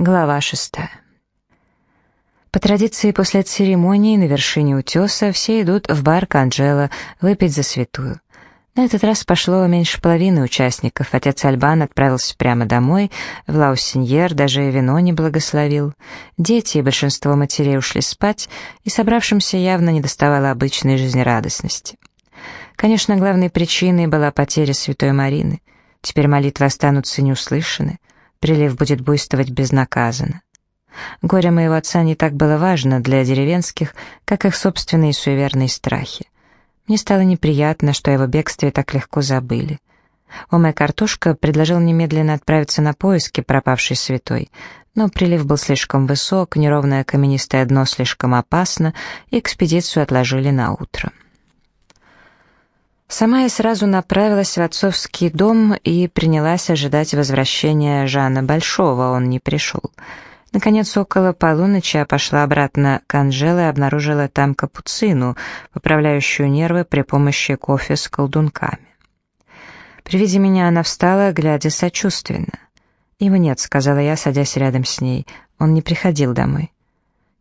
Глава шестая. По традиции после церемонии на вершине утеса все идут в бар Канджела выпить за святую. На этот раз пошло меньше половины участников. Отец Альбан отправился прямо домой, в Лаусеньер даже вино не благословил. Дети и большинство матерей ушли спать, и собравшимся явно не доставало обычной жизнерадостности. Конечно, главной причиной была потеря святой Марины. Теперь молитвы останутся неуслышаны — Прилив будет буйствовать безнаказанно. Горе моего отца не так было важно для деревенских, как их собственные суеверные страхи. Мне стало неприятно, что о его бегстве так легко забыли. Оме Картошка предложил немедленно отправиться на поиски пропавшей святой, но прилив был слишком высок, неровное каменистое дно слишком опасно, и экспедицию отложили на утро. Сама я сразу направилась в отцовский дом и принялась ожидать возвращения Жана Большого, он не пришел. Наконец, около полуночи я пошла обратно к Анжеле и обнаружила там капуцину, поправляющую нервы при помощи кофе с колдунками. При виде меня она встала, глядя сочувственно. «Его нет», — сказала я, садясь рядом с ней. «Он не приходил домой».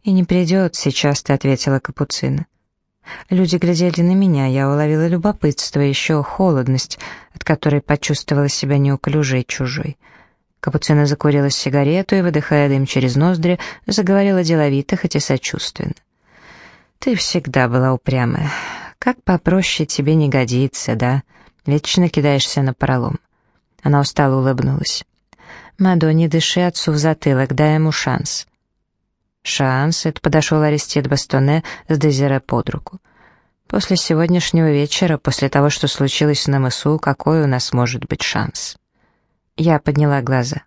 «И не придет сейчас», — ты ответила Капуцина. Люди глядели на меня, я уловила любопытство и еще холодность, от которой почувствовала себя неуклюжей чужой. Капуцина закурила сигарету и, выдыхая дым через ноздри, заговорила деловито, хоть и сочувственно. «Ты всегда была упрямая. Как попроще тебе не годится, да? Вечно кидаешься на пролом». Она устало улыбнулась. «Мадо, дыши отцу в затылок, дай ему шанс». «Шанс», — это подошел Аристид Бастоне с Дезире под руку. «После сегодняшнего вечера, после того, что случилось на мысу, какой у нас может быть шанс?» Я подняла глаза.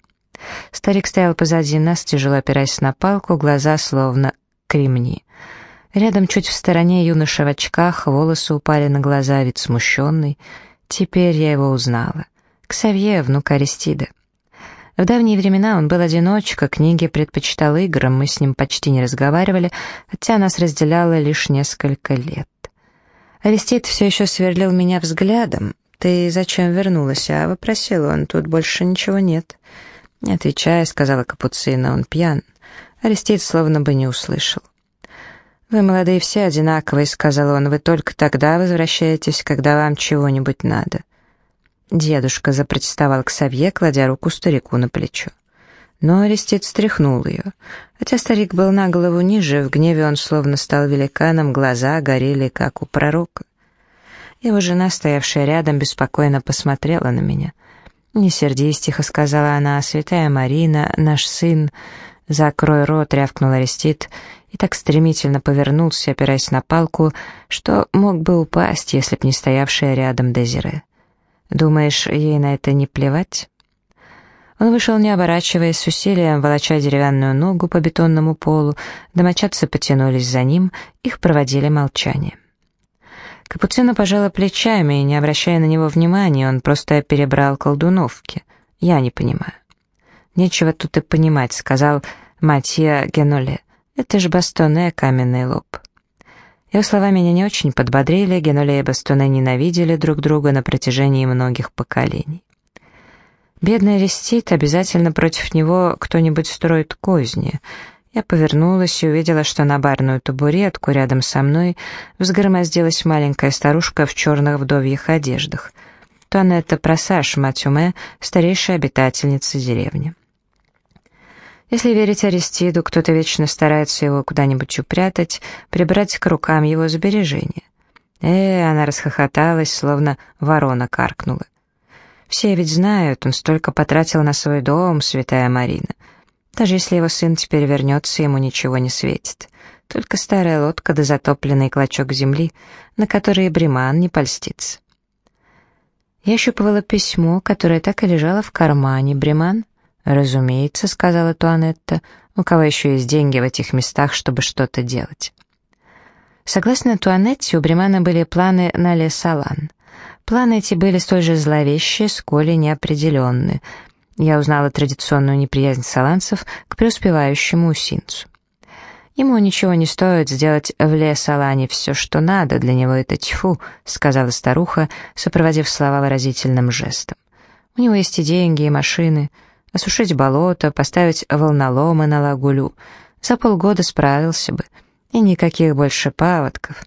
Старик стоял позади нас, тяжело опираясь на палку, глаза словно кремни. Рядом, чуть в стороне, юноша в очках, волосы упали на глаза, вид смущенный. Теперь я его узнала. Ксавье, внук Аристида. В давние времена он был одиночка, книги предпочитал играм, мы с ним почти не разговаривали, хотя нас разделяло лишь несколько лет. Арестит все еще сверлил меня взглядом. «Ты зачем вернулась?» А вопросил он, «тут больше ничего нет». «Не отвечай», — сказала Капуцина, — «он пьян». Арестит словно бы не услышал. «Вы, молодые, все одинаковые», — сказал он, — «вы только тогда возвращаетесь, когда вам чего-нибудь надо». Дедушка запротестовал к Савье, кладя руку старику на плечо. Но Арестит стряхнул ее. Хотя старик был на голову ниже, в гневе он словно стал великаном, глаза горели, как у пророка. Его жена, стоявшая рядом, беспокойно посмотрела на меня. «Не сердись», — тихо сказала она, — «святая Марина, наш сын...» «Закрой рот», — рявкнул Арестит, и так стремительно повернулся, опираясь на палку, что мог бы упасть, если б не стоявшая рядом Дезире. Думаешь, ей на это не плевать?» Он вышел, не оборачиваясь, с усилием волоча деревянную ногу по бетонному полу, домочадцы потянулись за ним, их проводили молчание. Капуцина пожала плечами, и, не обращая на него внимания, он просто перебрал колдуновки. «Я не понимаю». «Нечего тут и понимать», — сказал Матья Геноле. «Это ж бастоне, каменный лоб». Его слова меня не очень подбодрили, Генуле и Бастуне ненавидели друг друга на протяжении многих поколений. Бедный Арестит, обязательно против него кто-нибудь строит козни. Я повернулась и увидела, что на барную табуретку рядом со мной взгромоздилась маленькая старушка в черных вдовьих одеждах. То она это Просаж Матюме, старейшая обитательница деревни. Если верить Аристиду, кто-то вечно старается его куда-нибудь упрятать, прибрать к рукам его сбережения. Э, она расхохоталась, словно ворона каркнула. Все ведь знают, он столько потратил на свой дом, святая Марина. Даже если его сын теперь вернется, ему ничего не светит. Только старая лодка да затопленный клочок земли, на который Бреман не польстится. Я щупывала письмо, которое так и лежало в кармане. Бреман «Разумеется», — сказала Туанетта, — «у кого еще есть деньги в этих местах, чтобы что-то делать?» Согласно Туанетте, у Бремана были планы на Лесалан. Планы эти были столь же зловещие, сколь и неопределенные. Я узнала традиционную неприязнь саланцев к преуспевающему усинцу. «Ему ничего не стоит сделать в Лесалане все, что надо, для него это тьфу», — сказала старуха, сопроводив слова выразительным жестом. «У него есть и деньги, и машины». Осушить болото, поставить волноломы на лагулю. За полгода справился бы. И никаких больше паводков.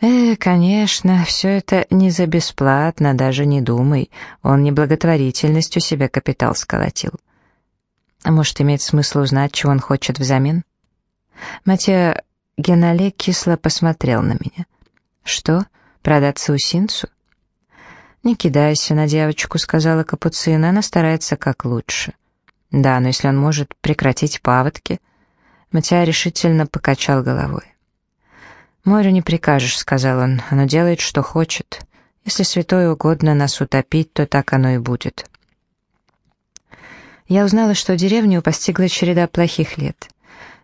Э, конечно, все это не за бесплатно, даже не думай. Он не благотворительностью себе капитал сколотил. А может, имеет смысл узнать, чего он хочет взамен? Матья Генале кисло посмотрел на меня. «Что, продаться Усинцу?» «Не кидайся на девочку», — сказала Капуцина, она старается как лучше. «Да, но если он может прекратить паводки...» Матья решительно покачал головой. «Морю не прикажешь», — сказал он, — «оно делает, что хочет. Если святой угодно нас утопить, то так оно и будет». Я узнала, что деревню постигла череда плохих лет.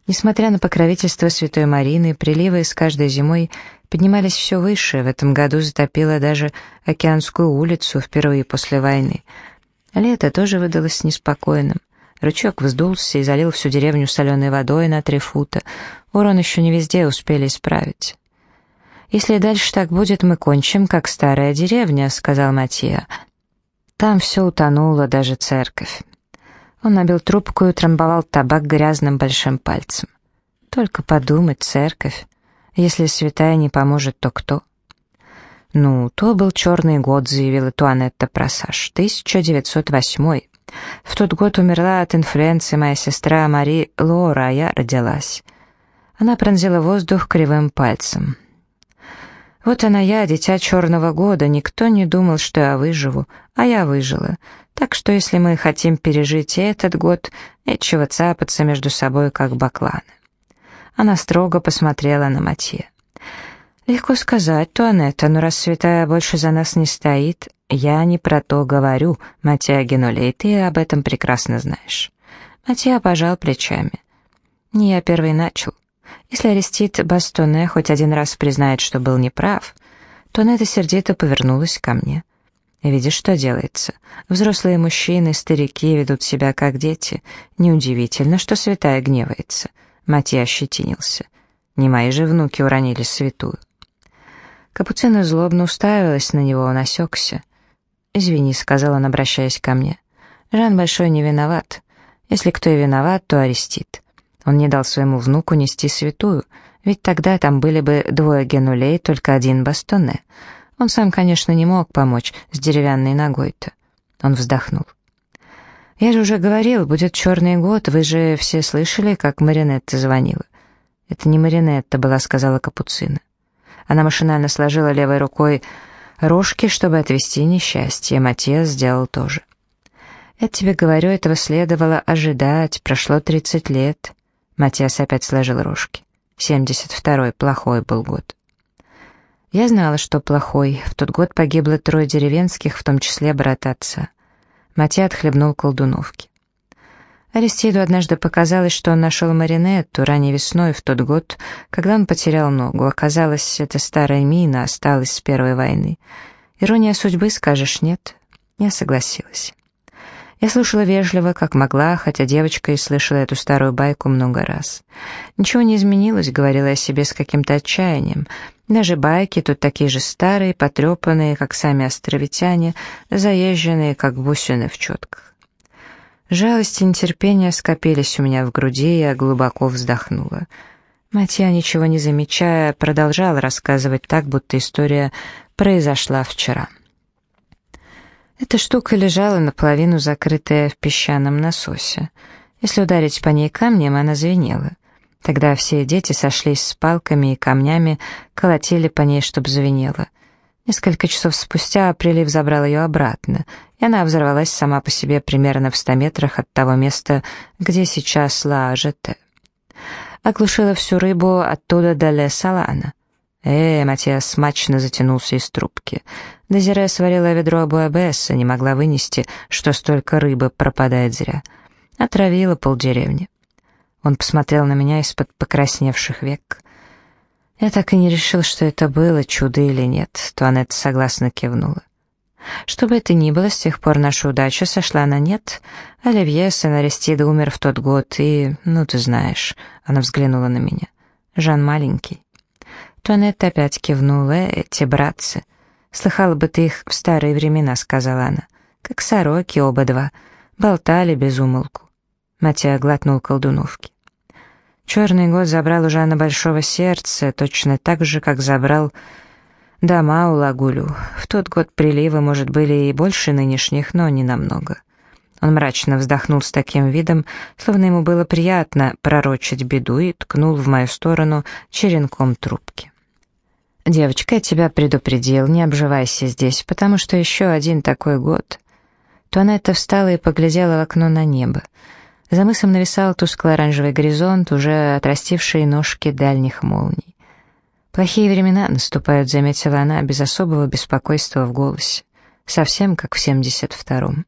Несмотря на покровительство святой Марины, приливы с каждой зимой поднимались все выше, в этом году затопило даже Океанскую улицу впервые после войны. Лето тоже выдалось неспокойным. Ручок вздулся и залил всю деревню соленой водой на три фута. Урон еще не везде успели исправить. «Если дальше так будет, мы кончим, как старая деревня», — сказал Матья. «Там все утонуло, даже церковь». Он набил трубку и утрамбовал табак грязным большим пальцем. «Только подумать, церковь. Если святая не поможет, то кто?» «Ну, то был черный год», — заявила Туанетта Просаж, «1908. В тот год умерла от инфлюенции моя сестра Мари Лора, а я родилась». Она пронзила воздух кривым пальцем. «Вот она я, дитя черного года, никто не думал, что я выживу, а я выжила. Так что если мы хотим пережить и этот год, нечего цапаться между собой, как бакланы». Она строго посмотрела на Матье. «Легко сказать, Туанетта, но раз святая больше за нас не стоит, я не про то говорю, Матья Генулей, ты об этом прекрасно знаешь». Матья пожал плечами. «Не я первый начал. Если Арестит Бастоне хоть один раз признает, что был неправ, то это сердито повернулась ко мне. Видишь, что делается? Взрослые мужчины, старики ведут себя как дети. Неудивительно, что святая гневается. Матья ощетинился. Не мои же внуки уронили святую. Капуцина злобно уставилась на него, он осекся. «Извини», — сказал он, обращаясь ко мне. «Жан Большой не виноват. Если кто и виноват, то арестит. Он не дал своему внуку нести святую, ведь тогда там были бы двое генулей, только один бастоне. Он сам, конечно, не мог помочь с деревянной ногой-то. Он вздохнул. «Я же уже говорил, будет черный год, вы же все слышали, как Маринетта звонила?» «Это не Маринетта была», — сказала Капуцина. Она машинально сложила левой рукой рожки, чтобы отвести несчастье. Матиас сделал тоже. «Я тебе говорю, этого следовало ожидать. Прошло тридцать лет». Матиас опять сложил рожки. Семьдесят второй, плохой был год. Я знала, что плохой. В тот год погибло трое деревенских, в том числе брат отца. Матья отхлебнул колдуновки. Аристиду однажды показалось, что он нашел Маринетту ранней весной в тот год, когда он потерял ногу. Оказалось, эта старая мина осталась с первой войны. Ирония судьбы, скажешь, нет? Я согласилась. Я слушала вежливо, как могла, хотя девочка и слышала эту старую байку много раз. «Ничего не изменилось», — говорила я себе с каким-то отчаянием. «Даже байки тут такие же старые, потрепанные, как сами островитяне, заезженные, как бусины в четках». Жалость и нетерпение скопились у меня в груди, и я глубоко вздохнула. Матья, ничего не замечая, продолжала рассказывать так, будто история произошла вчера. Эта штука лежала наполовину закрытая в песчаном насосе. Если ударить по ней камнем, она звенела. Тогда все дети сошлись с палками и камнями, колотили по ней, чтобы звенело. Несколько часов спустя прилив забрал ее обратно, и она взорвалась сама по себе примерно в ста метрах от того места, где сейчас Ла АЖТ. Оглушила всю рыбу оттуда до Ле Салана. «Э, Матиас смачно затянулся из трубки. Дезире сварила ведро буэбесса, не могла вынести, что столько рыбы пропадает зря. Отравила полдеревни». Он посмотрел на меня из-под покрасневших век. Я так и не решил, что это было, чудо или нет. Туанетта согласно кивнула. Что бы это ни было, с тех пор наша удача сошла на нет. Оливье, сын Аристида, умер в тот год, и, ну, ты знаешь, она взглянула на меня. Жан маленький. Туанетта опять кивнула. «Эти братцы. Слыхала бы ты их в старые времена», — сказала она. «Как сороки оба два. Болтали без умолку. Матья глотнул колдуновки. Черный год забрал у Жана Большого сердце, точно так же, как забрал дома у Лагулю. В тот год приливы, может, были и больше нынешних, но не намного. Он мрачно вздохнул с таким видом, словно ему было приятно пророчить беду и ткнул в мою сторону черенком трубки. «Девочка, я тебя предупредил, не обживайся здесь, потому что еще один такой год». Это встала и поглядела в окно на небо. За мысом нависал тускло-оранжевый горизонт, уже отрастившие ножки дальних молний. «Плохие времена наступают», — заметила она без особого беспокойства в голосе. «Совсем как в семьдесят втором».